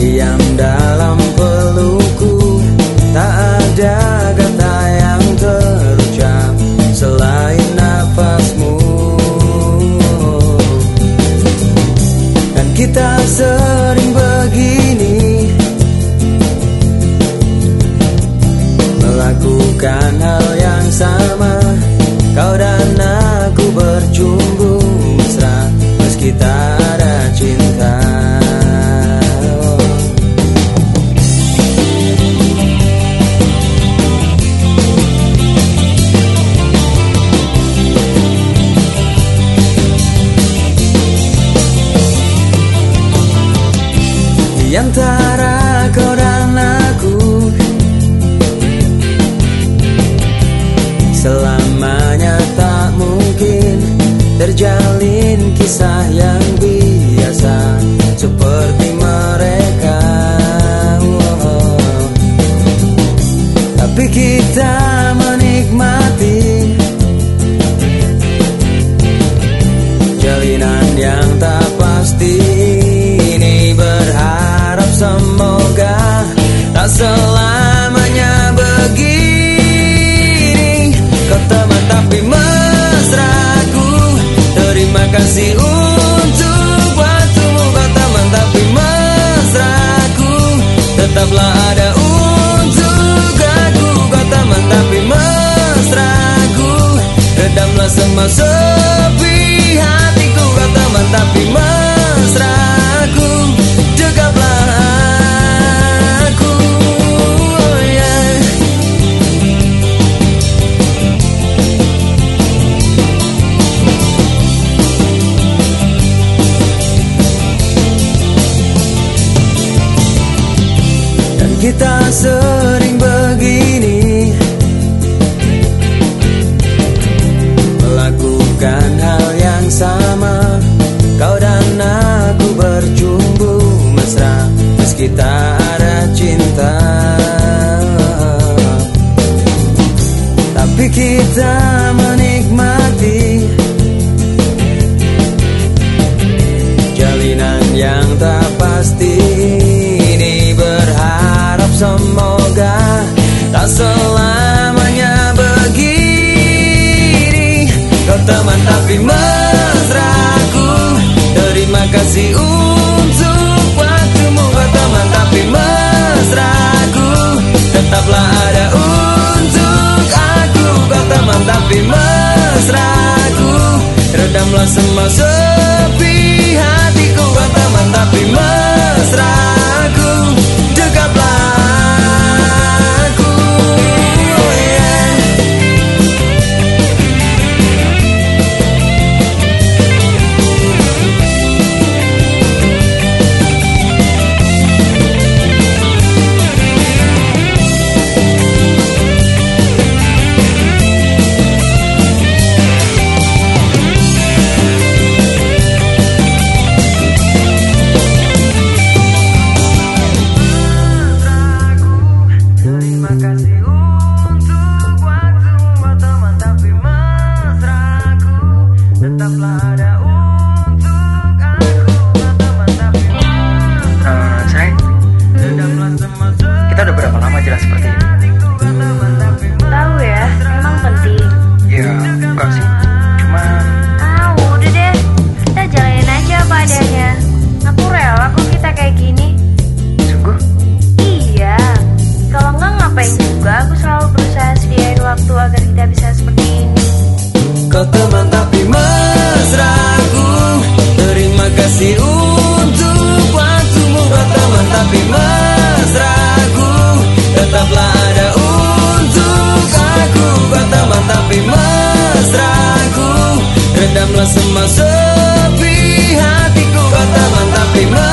Diam dalam pelukku Tak ada kata yang terucap Selain nafasmu. Dan kita sering begini Melakukan hal yang sama. Kau dan aku bercumbu Di antara kau dan aku Selamanya tak mungkin terjalin kisah yang biasa Seperti mereka. Tapi kita menikmati Jalinan yang tak semoga tak selamanya begini. Kau teman tapi mesraku. Terima kasih untuk waktumu. Kau teman tapi mesraku. Tetaplah ada untuk aku. Kau teman tapi mesraku. Redamlah semua kita sering begini semoga tak selamanya begini Kau teman tapi mesraku. Terima kasih untuk waktumu. Kau teman tapi mesraku. Tetaplah ada untuk aku. Kau teman tapi mesraku. Redamlah semua Terima waktu agar kita bisa seperti ini. Kau teman tapi mesraku Terima kasih untuk waktumu. Kau teman tapi mesraku Tetaplah ada untuk aku. Kau teman tapi mesraku Redamlah semua sepi hatiku. Kau teman tapi mesraku